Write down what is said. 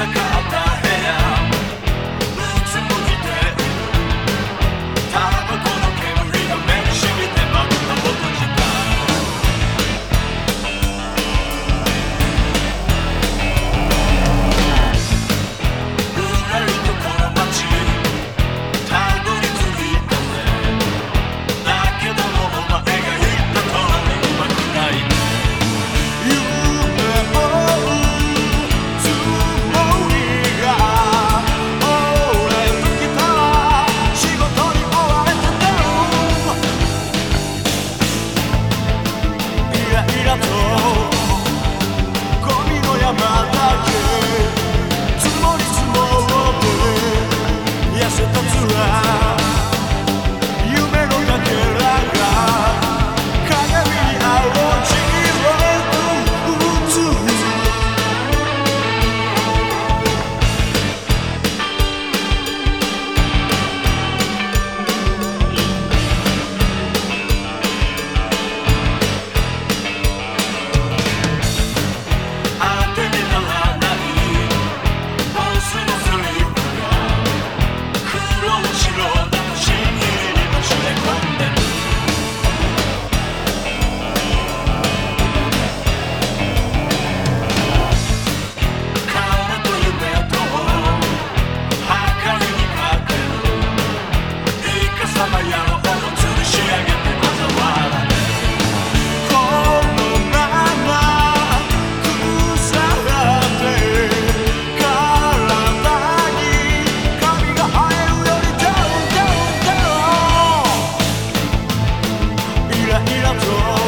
Jakarta outdoors.